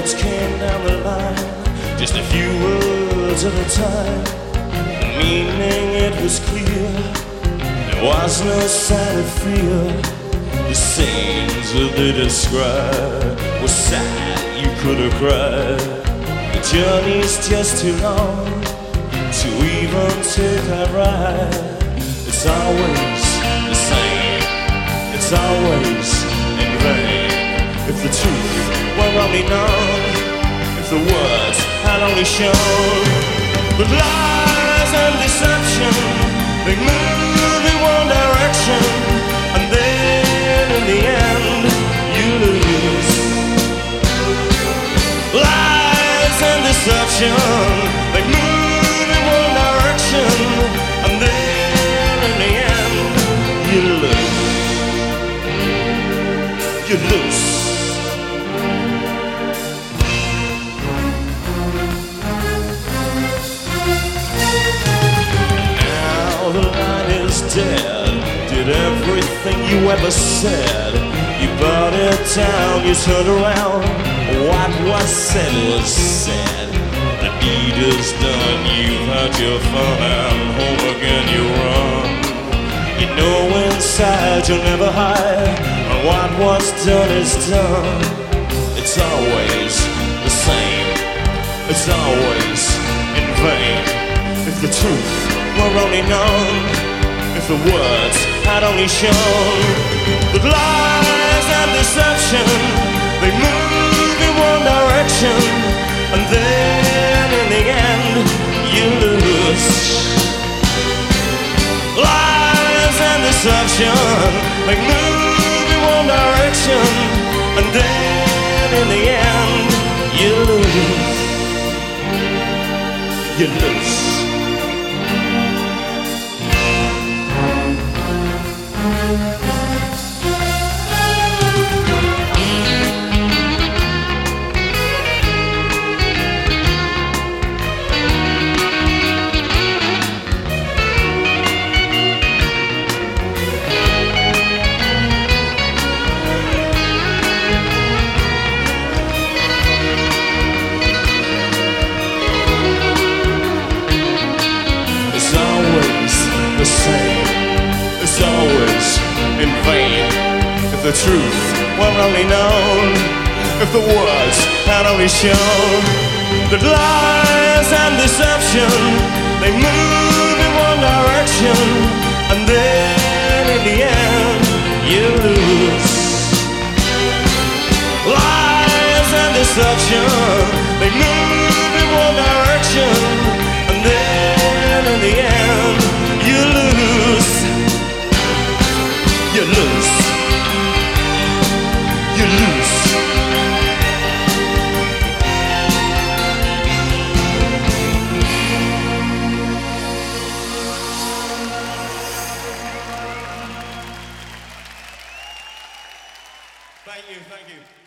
Words came down the line, just a few words at a time. Meaning it was clear, there was no sign of fear. The scenes that they described were sad, you could have cried. The journey's just too long to even take a ride. It's always the same, it's always in vain. If the truth were only known, if the words had only shown, but lies and deception, they move in one direction, and then in the end, you lose. Lies and deception, they move in one direction, and then in the end, you lose. You lose. Dead. Did everything you ever said. You brought it down, you turned around. What was said was said. The deed is done, you've had your fun, and home again you run. You know inside you'll never hide. And what was done is done. It's always the same. It's always in vain. If the truth were only known, the words had only shown, but lies and deception, they move in one direction, and then in the end, you lose. Lies and deception, they move in one direction, and then in the end, you lose. You lose. The truth were only known, if the words had only shown that lies and deception you loose. Thank you, thank you.